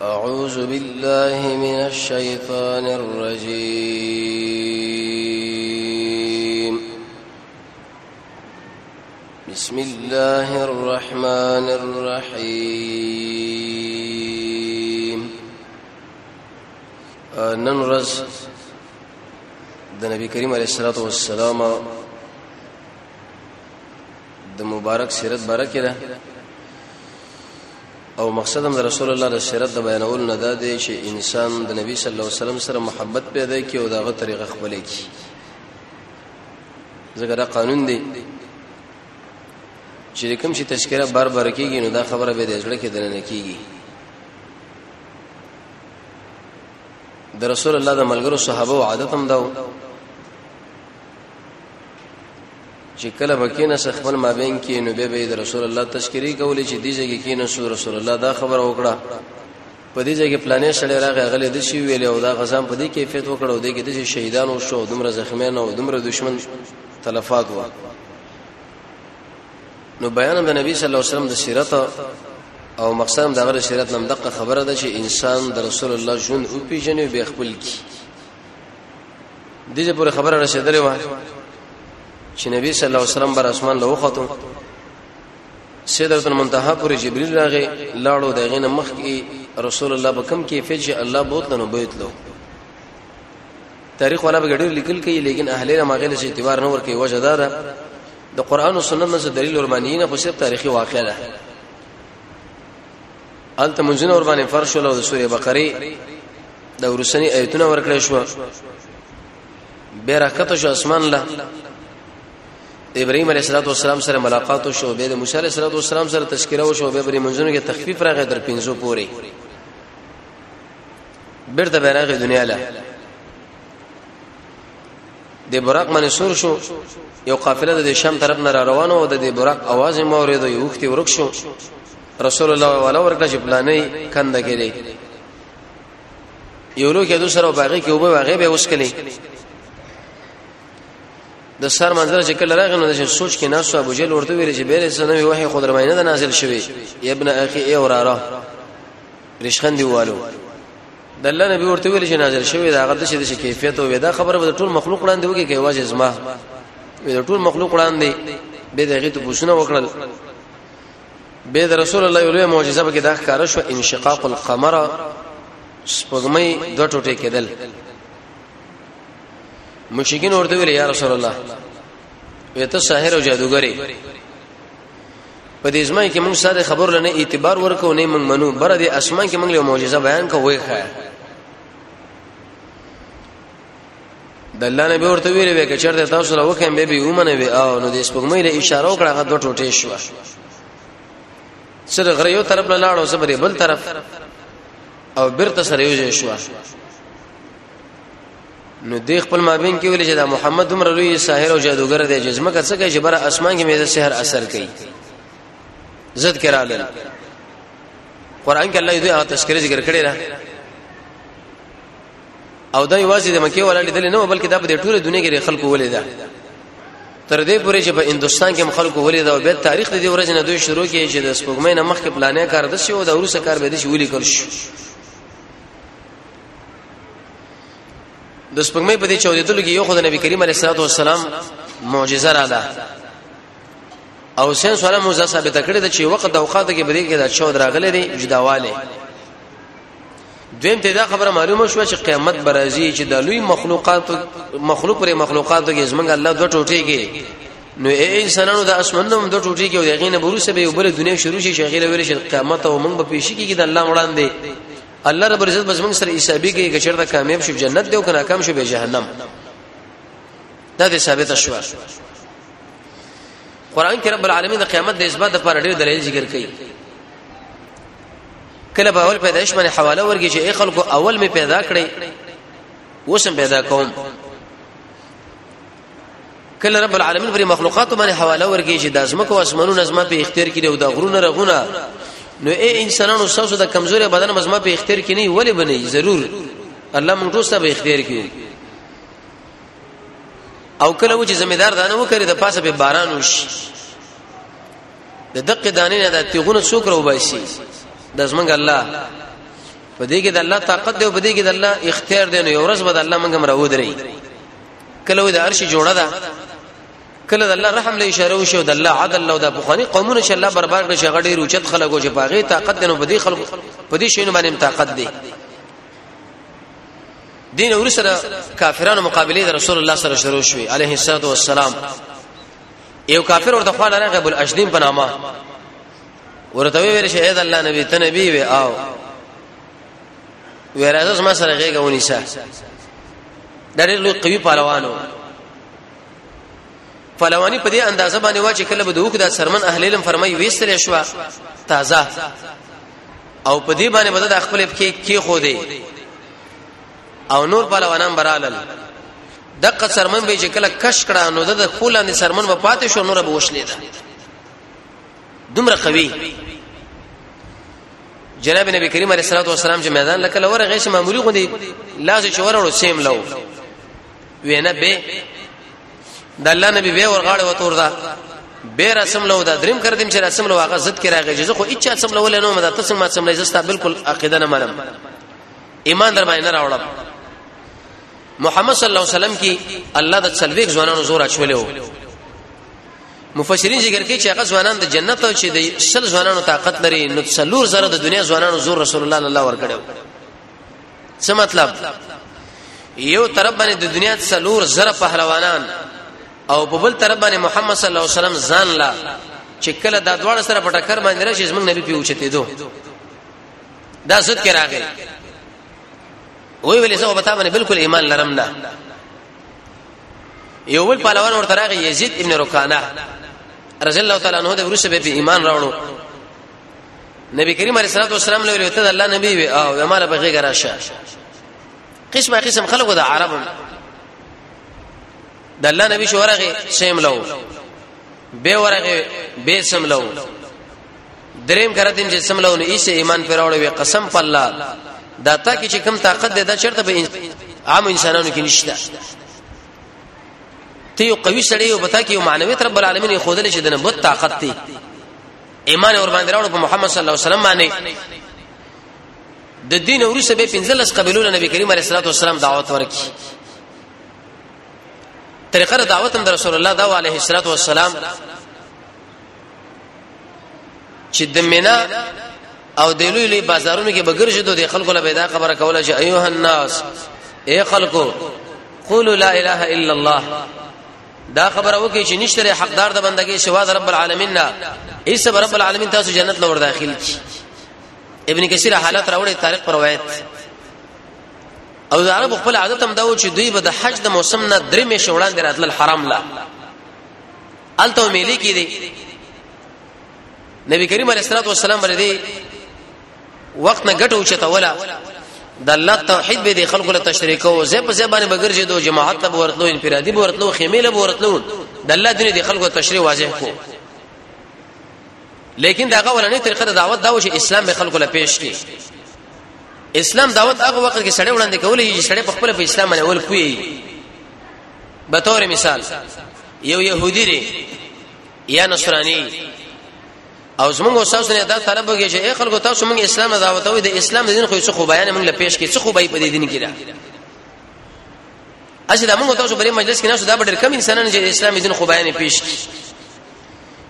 اعوذ بالله من الشیطان الرجیم بسم الله الرحمن الرحیم نن رز د نبی کریم علیه الصلاۃ والسلام د مبارک سیرت برکه ده او مقصد هم رسول الله د سیرت د بیانول نه ده دی چې انسان د نبی صلی الله علیه وسلم سره محبت پیدا کړي او دغه طریقه خپل کړي ځکه دا قانون دی چې کوم شي تذکرہ بار بار کیږي نو دا خبره به د ځړه کې دنه کیږي د رسول الله د ملګرو صحابه او عادت هم دا چې کله بکینه سه خپل مابین کې نو به به رسول الله تشکری کولی چې دیږي کې کینه سو رسول الله دا خبر وکړه په دې ځای کې پلانې سړی راغی غلې د شي ویلې او دا غزام په دې کیفیت وکړ او دې کې د شهیدانو شو دومره زخمیان او دومره دشمن تلفات و نو بیان د نبی صلی الله علیه وسلم د سیرت او مقصد د غره سیرت نم دغه خبره ده چې انسان د رسول الله ژوند او پیژنې به خپل کی دغه پر خبره رسیدلې و چې نبی صلی الله علیه وسلم بر اسمان له وختو سیدرت المنتهى پر جبريل راغی لاړو دغه نه مخ کې رسول الله په کم کیفیت چې الله بوت نه بوت لو تاریخ ولا بغیر لیکل کوي لیکن اهل علم هغه له اعتبار نه ور کوي وجه دا ده د قران او سنت نه دلیل ورمانینه خو صرف تاریخي واقعه ده الته منځنه ور باندې فرش ول او د سوره بقره د ورسنی آیتونه ورکړې شو بیرکته شو اسمان له ابراهيم عليه الصلاه والسلام سره ملاقات شو به د موسی عليه الصلاه والسلام سره تذکره وشو به بری منځونو کې تخفیف راغی تر پنځو پورې بیرته بیرغه دنیا له د براق باندې سور شو یو قافله د شام طرف نه را روانه و د براق आवाज مو اوریدو یو وخت ورک شو رسول الله ولا ورکړه چې پلانې کند کړي یو لوګي د سره باغې کې وبه باغې به اوس کړي د سر منظر چې کله راغی نو د سوچ کې ناسو ابو جهل ورته ویل چې بیره سنوي وحي خود رمینه ده نازل شوی ابن اخي ای وراره رشخند دیوالو د الله نبی ورته ویل چې نازل شوی دا غته چې د کیفیت او دا خبره به ټول مخلوق وړاندې وکړي کې واجب زما به ټول مخلوق وړاندې به دغه ته پوښتنه وکړل به د رسول الله یو معجزه به کې دا ښکارا شو انشقاق القمر سپوږمۍ دوه ټوټې کېدل مشکین ورته ویل یا رسول الله وته ساحر او جادوګری په دې ځمای کې موږ ساده خبر لنه اعتبار ورکو نه موږ منو بر دې اسمان کې موږ یو معجزه بیان کوو ښه د الله نبی ورته ویلې وې چې چرته تاسو له وکم به به ومنه وي او نو د سپګمې له اشاره وکړه هغه دوه ټوټې شو سره غره یو طرف له لاړو سره بل طرف او برته سره یو شو نو د خپل مابین کې ویل چې دا محمد عمر لوی ساحر او جادوګر دی چې زمکه څه کوي چې بر اسمان کې مې د سحر اثر کوي زد کرا لن قران کې الله دې تذکرې ذکر کړی را او دا یوازې د مکه ولا لیدل نه بلکې دا په ټوله دنیا کې خلکو ولې ده تر دې پورې چې په هندستان کې خلکو ولې دا او به تاریخ د دې ورځې نه دوی شروع کیږي چې د سپوږمۍ نه مخکې پلانې کار د شي او د روسه کار به د شي ولې کول شي د سپوږمۍ په دې چودېدلو کې یو خدای نبی کریم علیه الصلاه والسلام معجزه را ده او سین سره موزه ثابت کړی چې وخت د اوقات کې بری کې دا چود راغلي دي جداواله دویم ته دا خبره معلومه شو چې قیامت برازي چې د لوی مخلوقات مخلوق پر مخلوقاتو کې زمنګ الله دوه ټوټې کې نو اے انسانانو د اسمنوم د ټوټي کې یو غینه بروسه به وبره دنیا شروع شي شغله ویل شي قیامت او موږ په پیش کې کې د الله وړاندې الله رب عزت بس موږ سره حسابي کې کشر د کامیاب شو جنت دی او کنه کم شو به جهنم دا دې ثابت شو قران کې رب العالمین د قیامت د اثبات لپاره ډېر دلایل ذکر کړي کله په اول پیدایش باندې حواله ورګي چې اي خلکو اول می پیدا کړی وسم پیدا کوم کله رب العالمین پر مخلوقات باندې حواله ورګي چې د ازمکو اسمنو نظم په اختیار کې او د غرونه رغونه نو اي انسانانو ساسو د کمزوري بدن مزما په اختیار کې نه ولې بنې ضرور الله موږ ټول په اختیار کې او کله و چې زمیدار دانه وکړي د پاسه به باران وشي د دقه دانې نه د تیغونه څوک راو باسي د زمنګ الله په دې کې د الله طاقت دی او په دې کې د الله اختیار دی نو یو ورځ به د الله منګم راو درې کله د عرش جوړه ده کله د الله رحم له اشاره وشي او د الله عدل او د بخاري قومونه چې الله برباد کړي شغړې روچت خلکو چې پاغي طاقت دینو بدی خلکو پدې شینو باندې طاقت دی دین ورسره کافرانو مقابله د رسول الله سره شروع شوه عليه الصلاه والسلام یو کافر ورته خو لاره غیب الاشدین په نامه ورته ویل شي اې د الله نبی ته نبی وي او ورازه زما سره غیګه ونیسه ډېر لوی قوي پهلوانو پهلوانی په دې اندازه باندې وا چې کله به دوه د سرمن اهل علم فرمایي وېستل شو تازه او په دې باندې بده د خپل کې کې خو دی او نور پهلوانان برالل د قصرمن به چې کله کش کړه نو د خولانې سرمن و پاتې شو نور به وشلې ده دومره قوي جناب نبی کریم علیه الصلاه والسلام چې میدان لکه لور غیش معمولی غوندي لاس چې ورړو سیم لو وینه به د الله نبی به ورغاړه وتور دا به رسم لو دا دریم کړ دیم چې رسم لو هغه زد کې راغی چې خو اچا سم لو لنو مده تاسو ما سم لای زستا بالکل عقیده نه منم ایمان در باندې راوړم محمد صلی الله علیه وسلم کې الله د څلويک ځوانانو زور اچولیو مفسرین ذکر کوي چې هغه ځوانان د جنت او چې د شل ځوانانو طاقت لري نو څلور زره د دنیا ځوانانو زور رسول الله الله ورکړو څه مطلب یو طرف باندې د دنیا څلور زره پهلوانان او په بل طرف باندې محمد صلی الله علیه وسلم ځان لا چې کله دا دواړه سره په ټکر باندې راشي زمونږ نبی پیوچته دو دا سود کې راغی وی ویلې زه په تا باندې بالکل ایمان لرم نه یو بل پهلوان ورته راغی یزید ابن رکانه رضی الله تعالی عنہ د ورسره به ایمان راوړو نبی کریم علیه الصلاه والسلام له ویته الله نبی وی او مال به غیګ راشه قسمه قسم خلقو د عرب د الله نبی شورغه سیم لو به ورغه به سم لو دریم کرتین چې سملو نه ایسه ایمان پر اورو وی قسم په الله دا تا کې چې کم طاقت ده دا چرته به عام انسانانو کې نشته ته یو قوي سړی او پتا کې یو معنوي رب العالمین خو دل چې دنه بوت طاقت دی ایمان اور باندې راوړو په محمد صلی الله علیه وسلم باندې د دین او رسې به پنځلس قبلونه نبی کریم علیه الصلاه والسلام دعوت ورکړي طریقه دعوت هم رسول الله دا علیه الصلاه والسلام چې د مینا او د لوی لوی بازارونو کې بغیر شته د خلکو له پیدا خبره کوله چې ایوه الناس اے خلکو قولوا لا اله الا الله دا خبره وکي چې نشته حقدار د بندګۍ سوا د رب العالمین نه ایسه رب العالمین تاسو جنت لور داخل کی ابن کثیر حالت راوړی تاریخ پر روایت او د عرب خپل عادت هم دا و چې دوی به د حج د موسم نه درې مې شوړان دراتل حرام لا الته ملي کې دي نبی کریم علیه الصلاه والسلام باندې وخت نه ګټو چته ولا د الله توحید به د خلکو له تشریک او زه په زبانه بغرځي دو جماعت ته ورتلو انفرادي ورتلو خیمه له ورتلو د الله دین د خلکو تشریح واضح کو لیکن داغه ولنې طریقه د دعوت دا و چې اسلام به خلکو له پیش کی اسلام دعوت هغه وخت کې سړی وړاندې کولې چې سړی په خپل په اسلام باندې ول پوي به تور مثال یو يهودي دی یا نصراني او زمونږ استاد نه دا طلب وکړي چې اے خلکو تاسو مونږ اسلام دعوت وي د اسلام د دین خو څه خو بیان مونږ له پیش کې څه خو بای په دې دین کې دا اسی دا مونږ تاسو په مجلس کې نه شو دا ډېر کم انسانان چې اسلام دین خو بیان پیش کی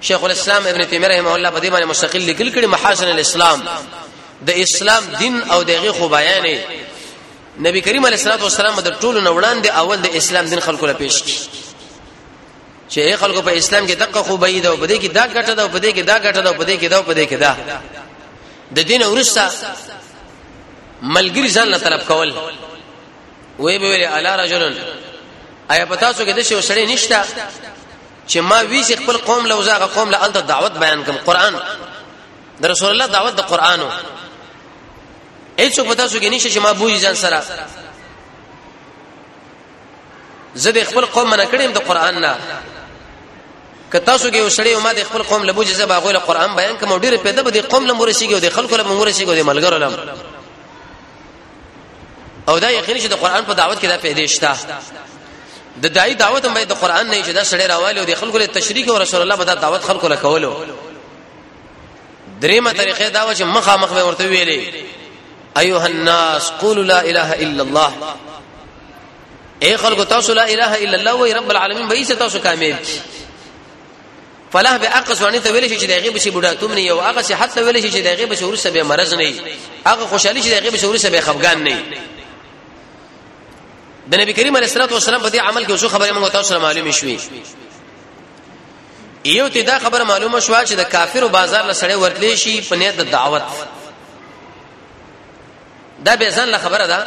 شیخ الاسلام ابن تیمیه رحمه الله په دې باندې مستقل لیکل کړي محاسن الاسلام د اسلام دین او دغه خو بیان نبی کریم علیه الصلاه والسلام د ټولو نه وړاندې اول د اسلام دین خلکو له پیش کی چې خلکو په اسلام کې دقه خو به دا په دې کې دا ګټه دا په دې کې دا ګټه دا په دې کې دا په دې کې دا د دین ورسته ملګری ځان له طلب کول وې به ویل الا رجلن آیا پتا سو کې د شو سړی نشتا چې ما ویس خپل قوم له وزاغه قوم له انت دعوت بیان کوم قران د رسول الله دعوت د قرانو هیڅ په تاسو کې نشي چې ما بوزي ځان سره زه د خپل قوم نه کړم د قران نه که تاسو کې وسړی او ما د خپل قوم لبوج زه باغوي له قران بیان کوم ډیر پیدا به د قوم لم ورسیږي او د خلکو لم ورسیږي د ملګرو لم او دا یقین چې د قران په دعوت کې دا پیدا شته د دای دعوت هم د قران نه چې دا سړی راوالي او د خلکو له تشریک او رسول الله په دعوت خلکو له کولو درېمه طریقه دا و چې مخه مخ به ورته ویلې ايها الناس قولوا لا اله الا الله اے خلق تاسو لا اله الا الله وی رب العالمین به تاسو کامیاب کی فلاح به اقص ونی ته ویل شي چې دغه به شي بډا توم نه یو هغه صحت ته ویل شي چې دغه به شعور سبه مرز نه هغه خوشحالي چې دغه به شعور سبه خفقان نه د نبی کریم علیه الصلاه والسلام په دې عمل کې څه خبره موږ تاسو سره معلومه شوې یو ته دا خبره معلومه شو چې د کافرو بازار له سړی ورتلی شي په نیت د دعوت دا به ځان له خبره ده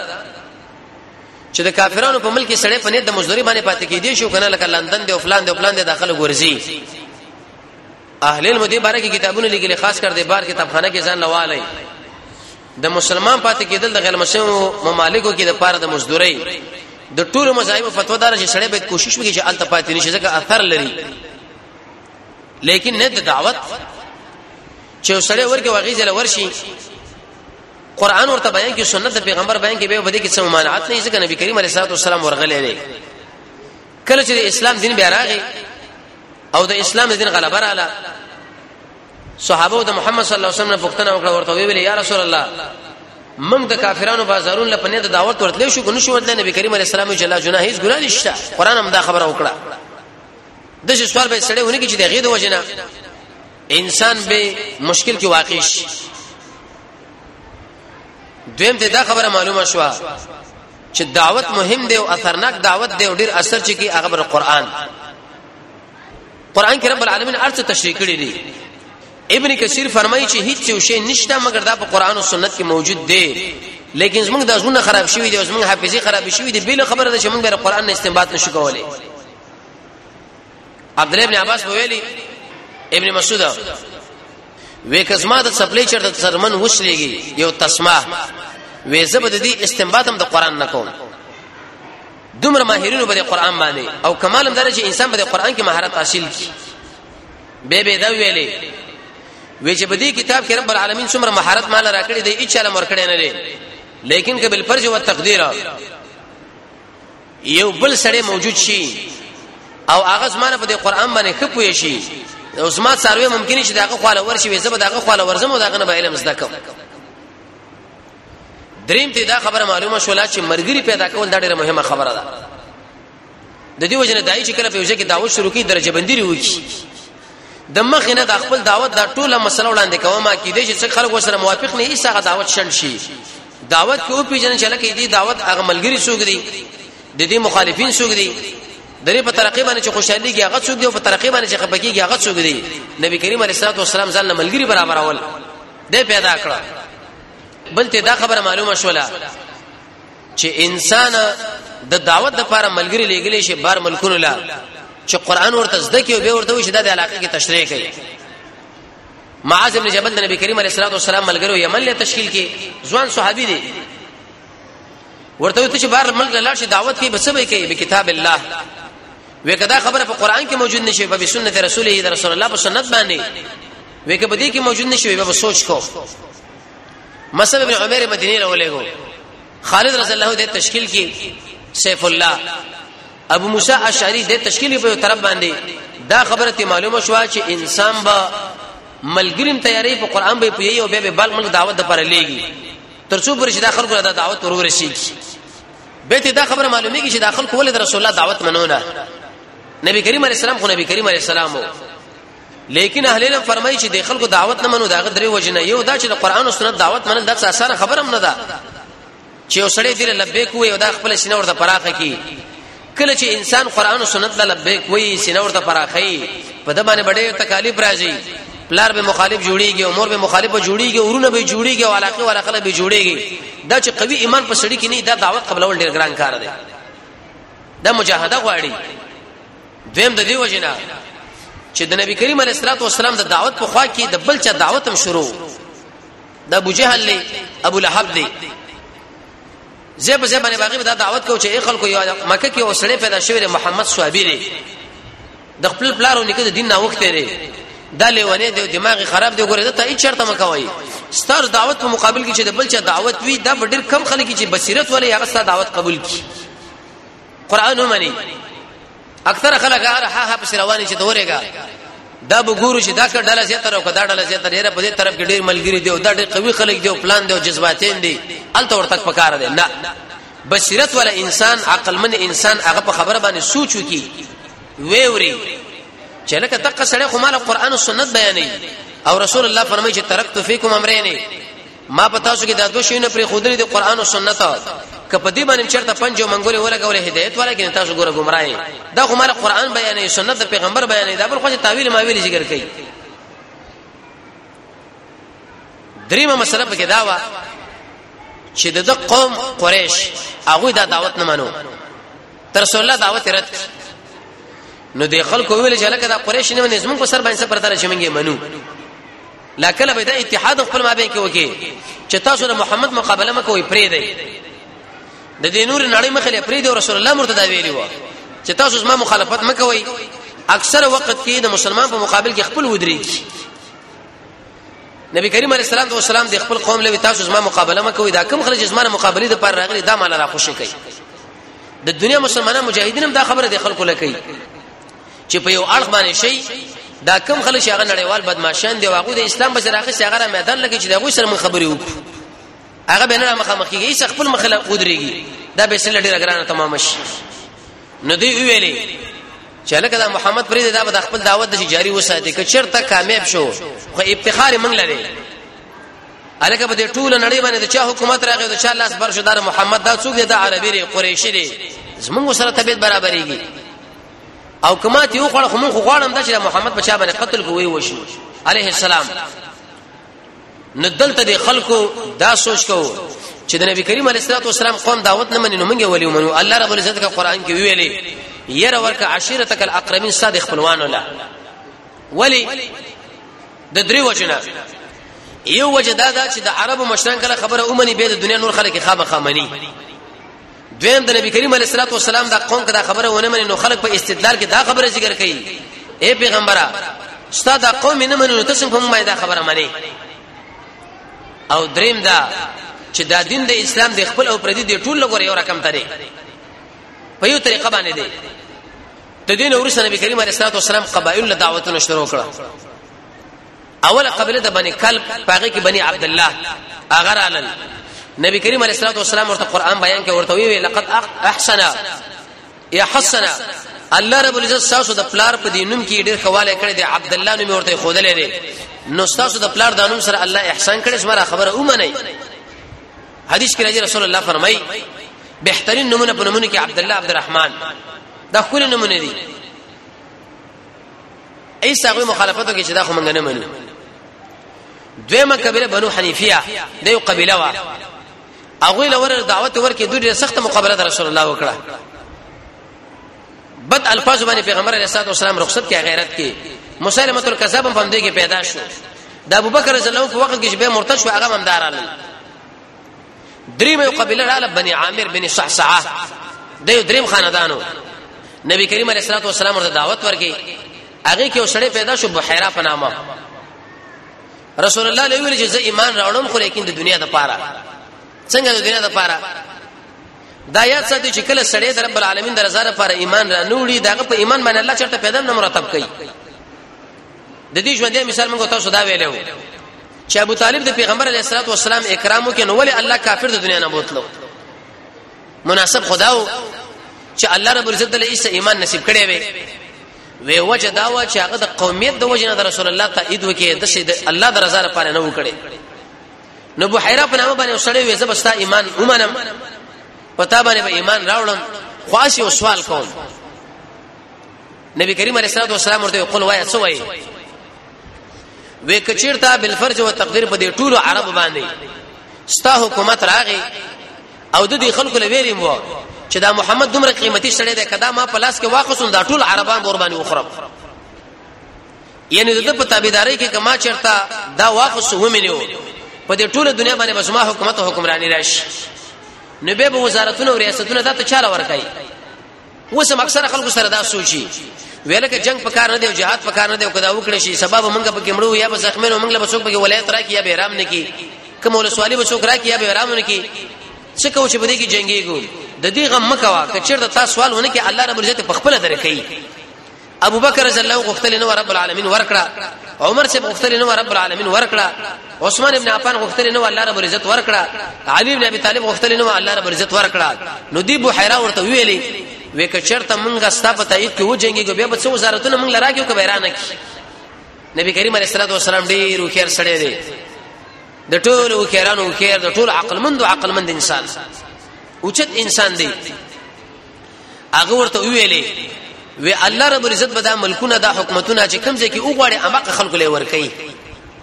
چې د کافرانو په ملک سړی په نیت د مزدوري باندې پاتې کیدی شو کنه لکه لندن دی او فلان دی او فلان دی داخله ګورځي اهل المدی بارے کې کتابونه لیکلي خاص کر د بار کتابخانه کې ځان لواله د مسلمان پاتې کېدل د غیر مسلمانو ممالکو کې د پاره د مزدوري د ټولو مذاهبو فتوا دار چې سړی به کوشش وکړي چې الته پاتې نشي ځکه اثر لري لیکن نه د دعوت چې سړی ورګه وغي ځل ورشي قران ورته بیان کې سنت د پیغمبر بیان کې به بده کې څه ممانعت نه ځکه نبی کریم علیه الصلاه والسلام ورغلې دی کله چې اسلام دین بیا راغی او د اسلام دین غلبه رااله صحابه د محمد صلی الله علیه وسلم پوښتنه وکړه ورته ویل یا رسول الله موږ د کافرانو بازارون له پنه د دعوت ورتلې شو کنه شو د نبی کریم علیه السلام جل جناح هیڅ ګناه نشته قران هم دا خبره وکړه د شي سوال به سړی ونه کی چې د غید وجنه انسان به مشکل کې واقع شي دویم ته دا خبره معلومه شو چې دعوت مهم دی او اثرناک دعوت دی او ډیر اثر چې کی هغه بر قران قران کې رب العالمین ارڅ تشریح کړی دی ابن کثیر فرمایي چې هیڅ یو شی نشته مګر دا په قران او سنت کې موجود دی لیکن زمونږ د ژوند خراب شوی دی زمونږ حافظه خراب شوی دی بل خبره ده چې موږ د قران نه استنباط نشو کولای عبد الله ابن عباس ویلي ابن مسعود وې کزما د سپلې چرته سرمن وشلېږي یو تسمه وې زبد دي استنباط هم د قران نه کوم دومره ماهرینو په قرآن باندې او کمال هم دا چې انسان په قرآن کې مهارت حاصل کی به به دا ویلې وی چې په دې کتاب کې رب العالمین څومره مهارت مال راکړي دی هیڅ علم ورکړي نه لري لیکن کبل فرج او تقدیر یو بل سره موجود شي او هغه زمانه په قرآن باندې خپوي شي او زما سروي ممکن شي داغه خاله ورشي وي زبر داغه خاله ورزم او داغه نه به علم زده کوم دریم ته دا خبره معلومه شولا چې مرګري پیدا کول دا ډیره مهمه خبره ده د دې وجنه دای چې کله په وجه کې داوت شروع کی درجه بندي لري د مخ نه د خپل دعوت دا ټوله مسله وړاندې کومه کې دي چې خلک وسره موافق نه ایسه غ دعوت شند شي دعوت کې او پیژنې چې لکه دې دعوت هغه ملګری سوګ دي د دې مخالفین سوګ دي د دې په ترقې باندې چې خوشحالي کې هغه سوګ دي او په ترقې باندې چې خپګي کې هغه سوګ دي نبی کریم علیه الصلاه والسلام ځان ملګری برابر اول دی پیدا کړ بلته دا خبره معلومه شوله چې انسان د دعوت د لپاره ملګری لګلې شي بار ملکونو لا چې قران ورته زده کې او به ورته وشي د علاقې کې تشریح کوي معاذ ابن جبل د نبی کریم علیه الصلاه والسلام ملګرو یمن له تشکیل کې ځوان صحابي دي ورته ته چې بار ملګری لاړ شي دعوت کې بسبې کوي به کتاب الله وکه دا خبره په قران کې موجود نشي په سنت رسوله د رسول الله په سنت باندې وکه په دې کې موجود نشي به سوچ کو مصعب ابن عمر مدینه له ولېګو خالد رضی الله عنه تشکیل کې سیف الله ابو موسی اشعری د تشکیل په طرف باندې دا خبره ته معلومه شو چې انسان با ملګریم تیاری په قران به پیي او به بل ملک دعوت د پر لېږي ترڅو پر شي دا خلکو دا دعوت ورور شي به ته دا خبره معلومیږي چې داخل کول د رسول الله دعوت منونه نبی کریم علیه السلام خو نبی کریم علیه السلام وو لیکن اهل علم فرمایي چې د خلکو دعوت نه منو دا غدري وجنه یو دا چې د قران او سنت دعوت منل دا څه اسانه خبره هم نه ده چې وسړې دې لبیک وي او دا خپل سینه ورته پراخه کی کله چې انسان قران او سنت له لبیک وایي سینه ورته پراخي په د باندې ډېر تکالیف راځي پلار به مخالف جوړیږي او مور به مخالف جوړیږي ورونه به جوړیږي او علاقه ورخله به جوړیږي دا چې قوي ایمان په سړی کې نه دا دعوت قبلول ډېر ګران کار دی دا مجاهده غواړي دویم د دې وجنه چې د نبی کریم علیه الصلاه والسلام د دعوت په خوا کې د بل چا دعوت هم شروع د ابو جهل له ابو لهب دی زه په ځای باندې باقي دا دعوت کو چې ای خلکو یو مکه کې اوسړې پیدا شوی دی محمد صحابي دی د خپل پلارو نیکه د دین نه وخت دی دا لیونه دی دماغ خراب دی ګوره ته هیڅ شرط مکوي ستار دعوت په مقابل کې چې د بل چا دعوت وي دا ډېر کم خلک چې بصیرت ولې هغه ستاسو دعوت قبول کړي قران ومني اکثر خلک هغه هغه په رواني چې دورېګا دا وګورو چې دا کډه له زیاتره او کډه له زیاتره ډیره په دې طرف کې ډیر ملګری دی او دا ډیر قوي خلک دی او پلان دی او جذباتین دی الته ورته پکاره دی نه بصیرت ولا انسان عقل من انسان هغه په خبره باندې سوچو کی ویوري چې لکه تک سره خو مال قران او سنت بیانې او رسول الله فرمایي چې ترکت فیکم امرین ما په تاسو کې دا دوه شیونه پرې خودلې دي قران او سنت که په دې باندې چرته پنځو منګولې ولګولې هدایت ولګې تاسو ګوره گمراهي دا خو مال قران بیانې سنت د پیغمبر بیانې دا بل خو تعویل ما ویل ذکر کوي دریمه مسله پکې دا و چې د قوم قریش هغه دا دعوت نه منو تر رسول الله دعوت رد نو د خلکو ویل چې لکه دا قریش نه منځ موږ په سر باندې سفر تر چې منګي منو لا کله به د اتحاد خپل مابین کې وکي چې تاسو د محمد مقابله مکوئ پرې دی د دې نور نړۍ مخې له پرې دی رسول الله مرتضی ویلی و چې تاسو زما مخالفت مکوئ اکثر وخت کې د مسلمان په مقابل کې خپل ودرېږي نبی کریم علیه السلام د اسلام د خپل قوم له تاسو زما مقابله مکوئ دا کوم خلک زما مقابله د پر راغلي دا مال را خوشی کوي د دنیا مسلمانانو مجاهدین هم دا خبره د خلکو لکې چې په یو اړخ باندې شي دا کم خلک چې هغه نړیوال بدمعشان دی واغو د اسلام په سره اخیسته هغه میدان لګی چې دا غوښ سره خبرې وکړو هغه به نه مخامخ کیږي چې خپل مخله ودرېږي دا به سره ډیره ګرانه تمام شي نو دی ویلې چې لکه دا محمد فرید دا به خپل دعوت د جاری وساتي که چرته کامیاب شو خو افتخار موږ لري الکه په دې ټول نړۍ باندې د چا حکومت راغی د چا لاس برشدار محمد دا څوک دی د عربي قریشي دی زمونږ سره طبيعت برابرېږي او کما ته یو خړ خو مونږ غواړم دا چې محمد بچا باندې قتل کوی وشو عليه السلام نو دلته د خلکو دا سوچ کوو چې د نبی کریم علیه الصلاه والسلام قوم دعوت نه مني نو مونږ ولي ومنو الله رب العزت کا قران کې ویلي ير ورک عشيرتك الاقربين صادق خپلوان ولا ولی د درې وجنه یو وجه دا دا چې د عربو مشران کله خبره اومني به د دنیا نور خلک خامخامني دویم د نبی کریم علیه الصلاه والسلام دا قوم کدا خبره ونه مني نو خلک په استدلال کې دا خبره ذکر کوي اے پیغمبره ستا دا قوم نه مني نو تاسو کوم ما دا خبره مني او دریم دا چې دا دین د اسلام د خپل او پردي د ټول لګور یو رقم ترې په یو طریقه باندې دی د دین ورسره نبی کریم علیه الصلاه والسلام قبایل له دعوتونو شروع کړه اوله قبيله د بني کلب پاګه کې بني عبد الله اگر علن نبی کریم علیه الصلاه والسلام ورته قران بیان کې ورته وی لقد احسن یا حسن الله رب العزت تاسو د پلار په دینوم کې ډېر خواله کړی دی عبد الله نوم ورته خودلې دی نو تاسو د پلار دانوم سره الله احسان کړی سمره خبره اومنه حدیث کې راځي رسول الله فرمایي بهترین نمونه په نمونه کې عبد الله عبد الرحمن دا خپل نمونه دي ایس هغه مخالفت کوي چې دا خو مونږ نه منو دویمه قبيله بنو حنیفیه د یو قبيله وا هغه لور دعوت ورکې دوی سخت مقابله د رسول الله وکړه بد الفاظ باندې پیغمبر علیه الصلاه والسلام رخصت کې غیرت کې مسلمه تل کذاب هم دې کې پیدا شو د ابوبکر رضی الله په وخت کې چې به مرتد شو هغه هم دارال دریم یو قبیله رااله بنی عامر بن صحصعه د یو دریم خاندانو نبی کریم علیه الصلاه والسلام ورته دعوت ورکړي هغه کې وسړې پیدا شو بحیرا په نامه رسول الله له ویل چې زه ایمان راوړم خو لیکن د دنیا د پاره څنګه د دنیا د پاره دا یاد ساتي چې کله سړی د رب العالمین د رضا لپاره ایمان را نوړي داغه په ایمان باندې الله چرته پیدا نه مرتب کوي د دې ژوندې مثال موږ تاسو دا ویلو چې ابو طالب د پیغمبر علیه الصلاه والسلام اکرام وکړ نو ولې الله کافر د دنیا نه بوتلو مناسب خداو چې الله رب العزت له ایسه ایمان نصیب کړي وي وی وجه دا و چې هغه د قومیت د وجه نه د رسول الله تایید وکړي د شي د الله د رضا لپاره نه وکړي نو بو حیرا په نامه باندې وسړی وې زبستا ایمان ومنم پتا باندې به ایمان راوړم خواش او سوال کوم نبی کریم علیه الصلاه والسلام ورته قل وای څه وای وې کچیرته بل فرض او تقدیر په دې ټولو عرب باندې ستا حکومت راغی او د دې خلکو لویلې مو چې دا محمد دومره قیمتي شړې ده کدا ما په لاس کې واخصم دا ټول عربان قرباني وخرم یعنی د په تابعداري کې کما چرتا دا واخص هم نیو په دې ټوله دنیا باندې بس ما حکومت او حکمرانی راشي نو به وزارتونو او ریاستونو دا ته چاله ورکړي اوس هم اکثره خلکو سره دا سوچي ویل کې جنگ پکار نه دی او جهاد پکار نه دی او کدا وکړي شي سبب مونږ په کمړو یا په زخمینو مونږ له بسوک په ولایت راکی یا به رام نه کی کوم ول سوالی بسوک راکی یا به رام نه کی څه کو چې بده کې جنگي ګو د دې غم مکوا کچر د تاسو سوال ونه کې الله رب عزت په خپل درکې ابو بکر رضی الله غختل نو رب العالمین ورکړه عمر سے غختل نو رب العالمین ورکړه عثمان ابن عفان غختل نو الله رب العزت ورکړه علی ابن ابي طالب غختل نو الله رب العزت ورکړه نو دی بحیرا ورته ویلي وې کچرته مونږه ستا په تایید کې وجنګيږو به به څو وزارتونه مونږ لراکیو کې بیرانه کی نبی کریم علیه الصلاه والسلام ډیر وکړ سړی دی د ټولو وکړانو وکړ د ټولو عقلمند او عقلمند انسان اوچت انسان دی هغه ورته ویلې وی الله رب العزت به دا ملکونه دا حکومتونه چې کوم ځای کې وګړي امق خلکو لې ور کوي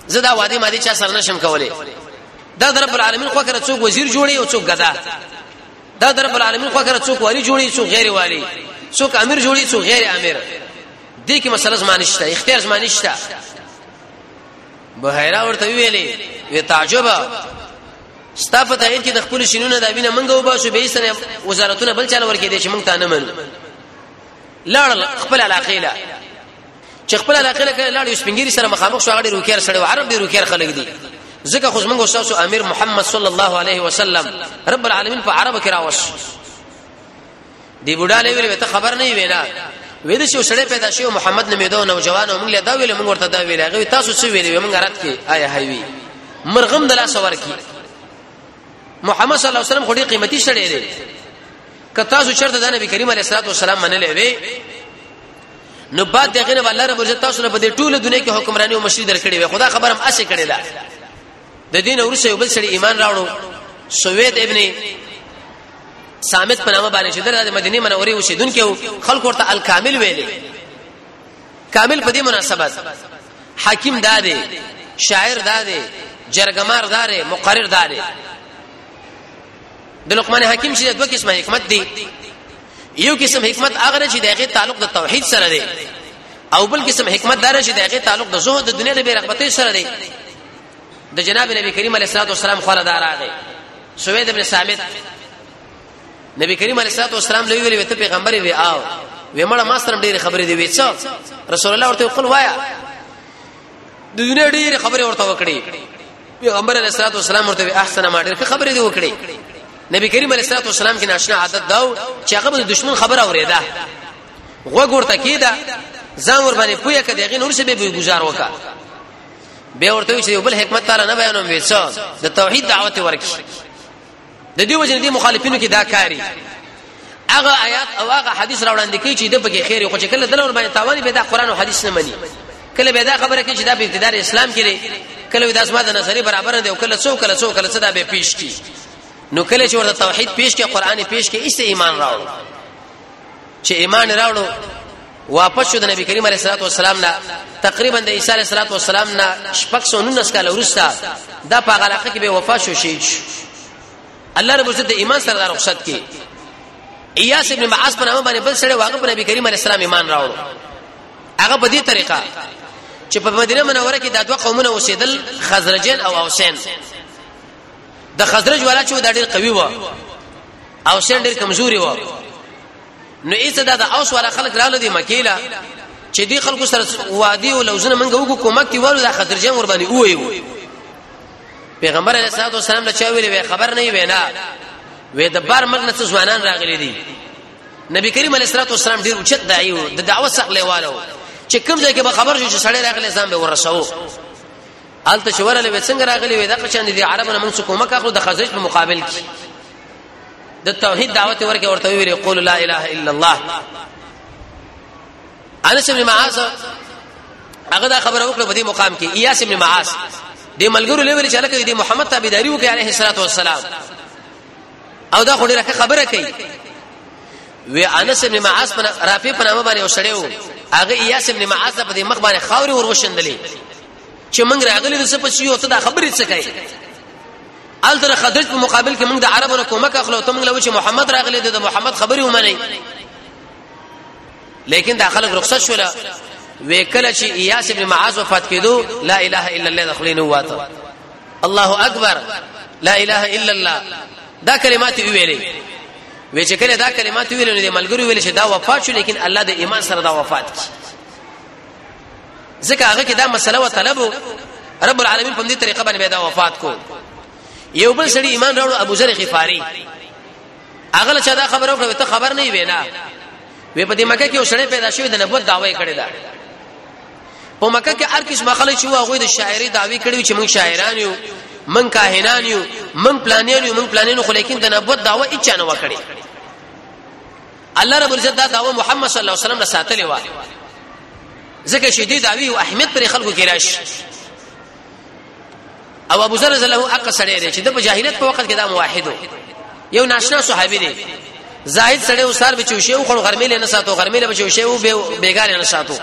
زه دا وادي مادي چا سره نشم کولای دا در رب العالمین خو کړه څوک وزیر جوړي او څوک غدا دا در رب العالمین خو کړه څوک والی جوړي څوک غیر والی څوک امیر جوړي څوک غیر امیر دې کې مسله زمانشته اختیار زمانشته بحیرا ورته ویلې وی تعجب ستا په تایید کې د خپل شینونه دا وینه منګه وباسو به سره وزارتونه بل چاله ورکې دي چې مونږ ته نه منو لاړ خپل علاقې لا چې خپل علاقې لا کړه لاړ سپنګيري سره مخامخ شو هغه روکیر سره عرب دی روکیر خلک دي ځکه خو زمونږ استاد امیر محمد صلی الله علیه وسلم رب العالمین په عرب کې راوس دی بوډا له ویل ته خبر نه وینا ویل شو سړی پیدا شو محمد نه میدو نوجوان او موږ له دا ویل موږ ورته دا ویل هغه تاسو څه ویل موږ رات کې آیا هیوی مرغم دلا سوار کی محمد صلی الله علیه وسلم خو ډیر قیمتي سړی دی که تاسو چرته د نبی کریم علیه الصلاه والسلام منلې وي نو بعد دغه نه الله رب عزت تاسو نه په دې ټوله دنیا کې حکمرانی او مشري درکړي وي خدا خبرم اسه کړي ده د دین ورسې یو بل سړي ایمان راوړو سوید ابن سامت په نامه باندې چې د مدینه منورې اوسیدونکو خلق ورته الکامل ویلې کامل په دې مناسبت حکیم داده شاعر داده جرګمار داره مقرر داره د لقمان حکیم چې دوه قسمه حکمت دي یو قسم حکمت هغه چې دغه تعلق د توحید سره دی او بل قسم حکمت دار چې دغه تعلق د زهد د دنیا د بیرغبتۍ سره دی د جناب نبی کریم علیه الصلاه والسلام خور دار راغی سوید ابن ثابت نبی کریم علیه الصلاه والسلام لوی ویلی ته پیغمبر وی آو وی مړه ما سره ډېری خبرې دی وی څه رسول الله ورته خپل وایا د دنیا ډېری خبرې ورته وکړي پیغمبر علیه الصلاه والسلام ورته احسن ما ډېری خبرې دی وکړي نبی کریم علیه الصلاه والسلام کې ناشنا عادت داو چې هغه د دشمن خبره اوریدا غوګ ورته کیدا ځان ور باندې پوهه کړي هغه نور څه به گزار وکړه به ورته وي چې بل حکمت تعالی نه بیانوم وي څه د توحید دعوت ورکي د دې وجه دي مخالفینو کې دا کاری هغه آیات او هغه حدیث راوړاندې کوي چې د پکې خیر خو چې کله دلور باندې تاوان به دا قران او حدیث نه مني کله به دا خبره کوي چې دا په ابتدار اسلام کې لري کله دا سماده نظری برابر نه دی او کله څو کله څو کله څه دا به پیش کی نو کله چې ورته توحید پیش کې قران پیش کې ایسته ایمان راوړو چې ایمان راوړو واپس شو د نبی کریم علیه الصلاه والسلام نه تقریبا د عیسی علیه الصلاه والسلام نه شپږ سو نن کال ورسته دا په علاقه کې به وفات شو شهید شو الله رب عزت د ایمان سره رخصت کړي ایاس ابن معاذ په نامه باندې بل سره واقع په نبی کریم علیه السلام ایمان راوړو هغه په دې طریقه چې په مدینه منوره کې د دوه قومونه اوسېدل خزرجین او اوسین د خزرج والا چې دا ډېر قوي و او سین ډیر کمزوري و نو ایت دا د اوس ولا خلک رااله دي مکیلا چې دی خلکو سره وادي او لوزنه منګه وګو کومک دی ورو د خضرجه ور باندې وې پیغمبر علیه الصلاه والسلام له چا ویلې خبر نه وینا وې د بار مرګ نه څه ځوانان راغلي دي نبی کریم علیه الصلاه والسلام ډیر اوچت داعی و د دعوت څخه لیواله چې کوم ځای کې به خبر شي چې سړی راغلی ځان به ورسو الته چې ورله وې څنګه راغلي وې دا قشان دي عربو نه موږ کومک اخلو د خزرج په مقابل کې د توحید دعوت ورکه ورته ویل قول لا اله الا الله انس بن معاذ هغه دا خبره وکړه په دې مقام کې ایاس بن معاذ د ملګرو لویل چې لکه د محمد تابعداري وکړي عليه الصلاه والسلام او دا خو ډیره خبره کوي وی انس بن معاذ پر رافی په نامه باندې وشړیو هغه ایاس بن معاذ په دې مخ باندې خاوري ور وشندلې چې موږ راغلي د څه په شي او ته دا خبرې څه کوي ال در خدرج په مقابل کې موږ د عربو نه کومک اخلو ته موږ لوي چې محمد راغلي د محمد خبرې ومني لیکن دا خلک رخصت شول وکله چې ایاس ابن معاذ وفات کېدو لا اله الا الله دخلینو واته الله اکبر لا اله الا الله دا کلمات ویلې وی چې کله دا کلمات ویل نو د ملګرو ویل چې دا وفات شو لیکن الله د ایمان سره دا وفات کی ځکه هغه کې دا مسله و طلب رب العالمین په دې طریقه باندې دا وفات کو یو بل سړي ایمان راوړ ابو ذر غفاری هغه چې دا خبره وکړه ته خبر نه وینا وی په دې مکه کې وسړې پیدا شوی د نبوت دعوی کړی دا په مکه کې هر کس مخاله چې هغه د شاعري دعوی کړی چې موږ شاعران یو من کاهنان یو من پلانیان یو من پلانیان خو لیکن د نبوت دعوه اچانه وکړي الله رب العزت دا داوا محمد صلی الله علیه وسلم نه ساتلې و ځکه چې دې داوی او اهمیت پر خلکو کې راشي او ابو ذر رضی الله عنه سره دی چې د جاهلیت په وخت کې دا موحد یو ناشنا صحابي دی زاهد سره اوسار بچو شی او خړ غرمې نه ساتو غرمې له بچو شی او بیګار نه ساتو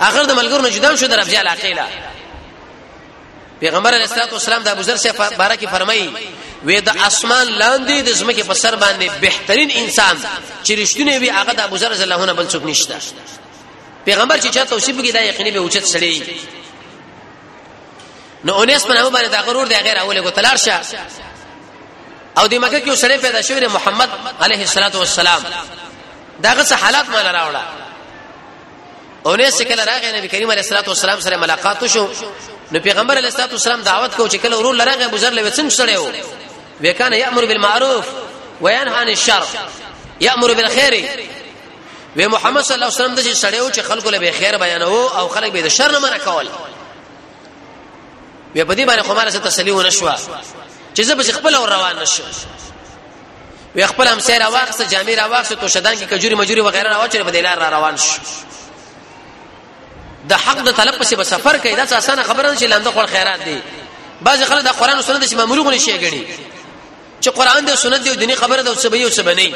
اخر د ملګرو نه جدا شو درف جاله عقیله پیغمبر علیه الصلاه والسلام د ابو ذر سے بارک فرمایي وې د اسمان لاندې د زمکه په سر باندې بهترین انسان چې رښتونه وي هغه د ابو ذر رضی الله عنه بل څوک نشته پیغمبر چې چا توصیف کې دا یقیني به اوچت سړی نو اونیس په نامه باندې دا غرور دی غیر اوله کو تلار شه او د مکه کې سړی پیدا شوی محمد علیه الصلاۃ والسلام داغه څه حالات مال راوړل او نه سکل راغی نبی کریم علیه الصلاه والسلام سره ملاقات وشو نو پیغمبر علیه الصلاه والسلام دعوت کو چې کله ورور لراغه ابو ذر لوي څنګه سره و وکان یامر بالمعروف وینها عن الشر یامر بالخير و محمد صلی الله علیه وسلم د سره و چې خلکو له خیر بیانو او خلک به د شر نه منع کول و په دې باندې خو مارسه تسلی و نشو چې زه به خپل روان نشم وی خپل هم سیر واخسته جامع را واخسته تو شدان کې کجوري مجوري وغیرہ را واچره په دلار را روان شو د حق د طلب پسې به سفر کوي دا څه اسانه خبره نه چې لاندې خور خیرات دی بعض خلک د قران او سنت چې ماموري غونې شي غني چې قران دی سنت دی دیني خبره ده او سبې او سبې نه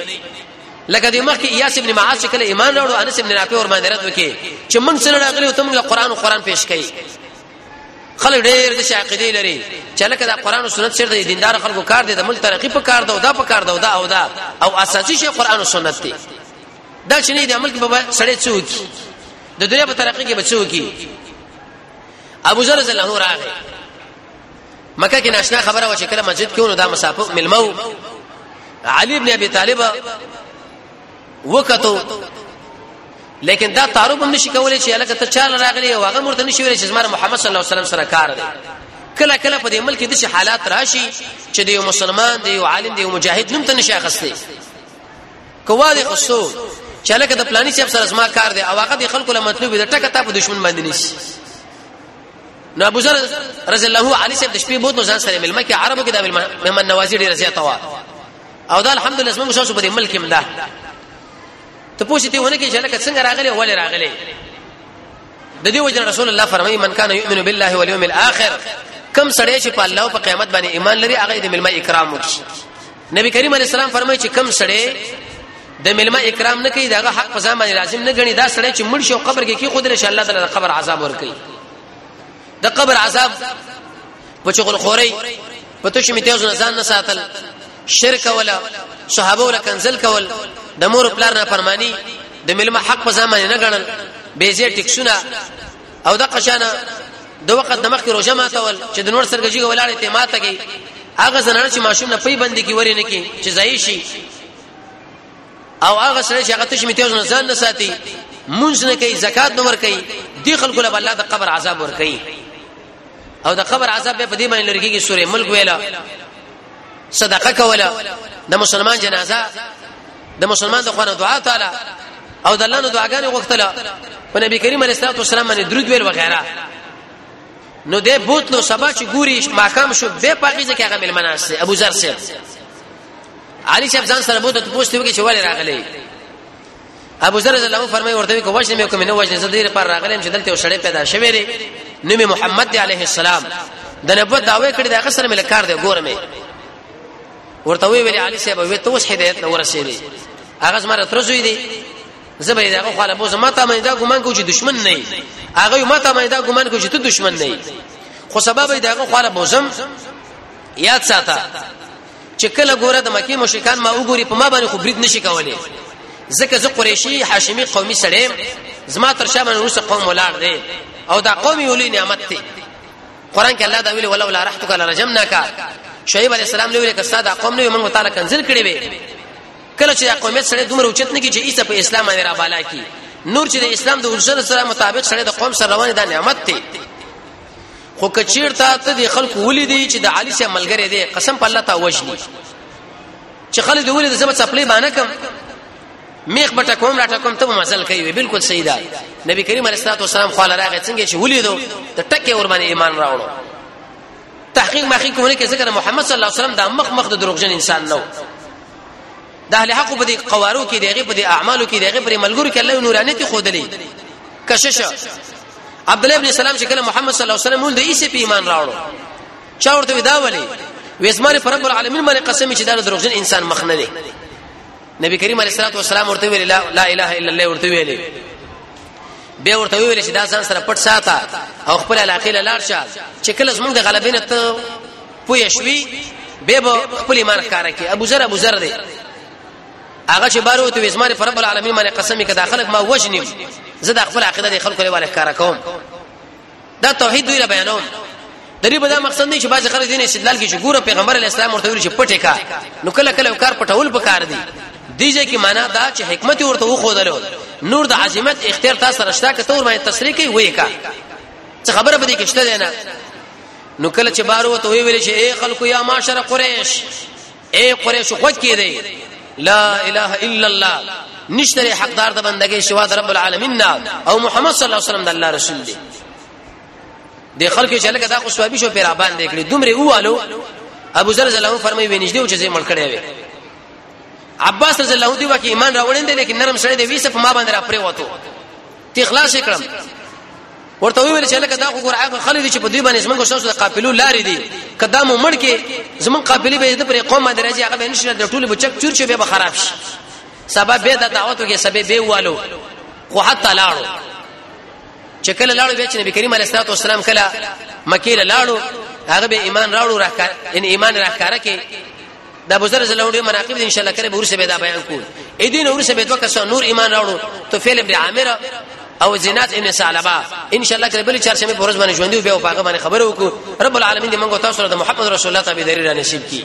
لکه د مخ کې ایاس ابن معاص کله ایمان راوړو انس ابن نافع ور باندې رد وکي چې موږ سره راغلی او ته موږ قران او قران پیش کړي خلک ډېر د شاقدي لري چې لکه دا قران او سنت چیرته دیندار خلکو کار دي د ملک ترقی په کار ده او دا په کار ده او دا او دا او اساسي شی قران او سنت دی دا چې نه د ملک په سړی څوک د دنیا په ترقی کې بچو کی ابو ذر رضی الله راغی مکه کې ناشنا خبره و چې کله مسجد کې ونو دا مسافر ملمو علي ابن ابي طالب وکتو لیکن دا تعارف هم نشي کولای چې الکه ته چاله راغلی او هغه مرته نشي ویل چې زماره محمد صلی الله علیه وسلم سره کار دی کله کله په دې ملک کې د حالات راشي چې د یو مسلمان دی یو عالم دی یو مجاهد نوم ته نشي اخستي کواله قصو چې الکه د پلاني صاحب سره زما کار دی او هغه د خلکو له مطلوب دی ټکه تا په دشمن باندې نشي نو ابو ذر رضی الله علیه صاحب د شپې بوت نو ځان سره ملما کې عربو کې د مهمن نوازی ډیر زیاته وا او دا الحمدلله زموږ شاو په دې ملک هم ده ته پوښتې ونه کې چې لکه څنګه راغلي ولې راغلي د دې وجه رسول الله فرمایي من کان یؤمن بالله والیوم الاخر کم سړی چې په الله او په قیامت باندې ایمان لري هغه د ملما اکرام وکړي نبی کریم علیه السلام فرمایي چې کم سړی د ملما اکرام نه کوي داغه حق په ځان باندې لازم نه غني دا سړی چې مړ شي او قبر کې کی خود ان شاء الله تعالی د قبر عذاب ور کوي د قبر عذاب په چغل خوري په توش می تیزونه ځان نه ساتل شرک ولا صحابه ولا کنزل کول د مور پلار نه فرمانی د ملما حق په ځمانه نه غړل بیزه ټیکسونه او د قشانه د وخت د مخکې روزه ماتول چې د نور سرګجي ولاړې ته ماته کی هغه زنانه چې ماشوم نه پی بندي کی ورینه کی چې ځای شي او هغه سره چې هغه تش می تیز نه ځان نه ساتي مونږ نه کوي زکات نه ور کوي دی خلکو له الله د قبر عذاب ور کوي او د قبر عذاب به په دې باندې لري کېږي سورې ملک ویلا صدقه کوله د مسلمان جنازه د مسلمان د خوانه دعا تعالی او د الله نو دعاګانې غوښتله په نبی کریم علیه الصلاه والسلام باندې درود ویل وغیرہ نو دې بوتلو سبا چې ګوري ماقام شو به پاکي ځکه هغه ملمناس سي ابو ذر سي علي شپ ځان سره بوتلو ته پوښتنه وکړي چې ولې راغلي ابو ذر رضی الله عنه فرمایي ورته وی کوښښ مې کوم نه وښنه زه دې پر راغلم چې دلته وشړې پیدا شوې لري نبی محمد علیه السلام د نبوت داوی کړی دا غسر مې کار دی ګورم ورته وی ویل علي صاحب وی ته اوس هدایت نه ورسېږي هغه زما تر زوی دی زبې دا خو خاله بوزه ماته مې دا ګمان کو چې دشمن نه وي هغه ماته مې دا ګمان کو چې ته دشمن نه وي خو سبب دا خو خاله بوزم یاد ساته چې کله ګوره د مکی مشرکان ما وګوري په ما باندې خو برید نشي کولای ځکه زه قریشي هاشمي قومي سړی زما تر شا باندې روس قوم ولار دی او دا قوم یو لوی نعمت دی قران کې الله دا ویلي ولولا رحتک لرجمناک شعیب علی السلام لوی کستا دا قوم نه موږ تعالی کنزل کړی وي کله چې قومیت سره دومره اوچت نه کی چې عیسی په اسلام باندې را بالا کی نور چې د اسلام د اصول سره مطابق سره د قوم سره روان دي نعمت دی خو کچیر ته ته د خلکو ولیدي چې د علي سره ملګری دی قسم په الله ته وجني چې خلک دی ولیدي زما څپلې باندې کم میخ بټه کوم راټه کوم ته مزل کوي بالکل صحیح ده نبی کریم علیه الصلاه والسلام خو لراغه څنګه چې ولیدو ته ټکه ور باندې ایمان راوړو تحقیق مخې کومه کې ذکر محمد صلی الله علیه وسلم د مخ مخ د دروغجن انسان نو د اهل حق په دې قوارو کې دغه په دې اعمالو کې دغه پر ملګرو کې الله نورانیت خودلې کشش عبد الله ابن سلام چې کله محمد صلی الله علیه وسلم ول د عیسی په ایمان راوړو چا ورته دا ولي وېزمانه پر رب العالمین باندې قسم چې دا دروغجن انسان مخ نه دی نبی کریم علیه الصلاه والسلام ورته ویل لا, لا اله الا الله ورته ویل به ورته ویل چې دا ځان سره پټ ساته او خپل علاقې لاړ شه چې کله زمونږ د غلبې نه ته پوه شوي به به خپل ایمان ښکارا کې ابو ذر ابو ذر دی هغه چې بارو ته وزمانه پر رب العالمین باندې قسم کې داخله ما وجنم زه د خپل عقیده د خلکو لپاره ښکارا کوم دا توحید دوی را بیانوم د دې په دا مقصد نه چې باز خلک دین استدلال کې چې ګوره پیغمبر علی السلام ورته ویل چې پټه کا نو کله کله کار پټول پکار دی دیږي کې معنا دا چې حکمت ورته و خو درو نور د عظمت اختیار تاسو رښتا کته ور باندې تصریح کوي وې کا څه خبره به دې کې شته نه نو کله چې بارو ته ویل شي اے خلکو یا معاشر قریش اے قریش خو کې دی لا اله الا الله نشتره حقدار د بندګۍ شوا د رب العالمین او محمد صلی الله علیه وسلم د الله رسول دی د خلکو چې لکه دا خو سوابي شو پیرا باندې کړی دومره اوالو ابو ذر زلمو فرمایي وینځ دی چې زې مړ کړی وي عباس رضی الله دی وکي ایمان راوړین دی لیکن نرم سره دی ویسه په ما باندې را پرې وته تی خلاص کړم ورته ویل چې لکه دا خو ګور هغه خلک دي چې په دوی باندې زمونږ شاوسو د قافلو لارې دي کدا مو مړ کې زمونږ قافلې به د پر قوم باندې راځي هغه به نشي د ټولو بچک چور شي به خراب شي سبب به د دعوت کې سبب به والو خو حتی لاړو چې کله لاړو به چې نبی کریم علیه الصلاه والسلام کله مکه لاړو هغه به ایمان راوړو راکاره ان ایمان راکاره کې د ابو ذر زلون دی مناقب ان شاء الله کله ورسه به دا بیان کو اې دین ورسه به دوه کسان نور ایمان راوړو تو فعل ابن عامر او زینات ابن ثعلبه ان شاء الله کله بل چارشنبه په ورځ باندې ژوندې به او هغه باندې خبرو کو رب العالمین دې موږ تاسو سره د محمد رسول الله تعالی دې نصیب کړي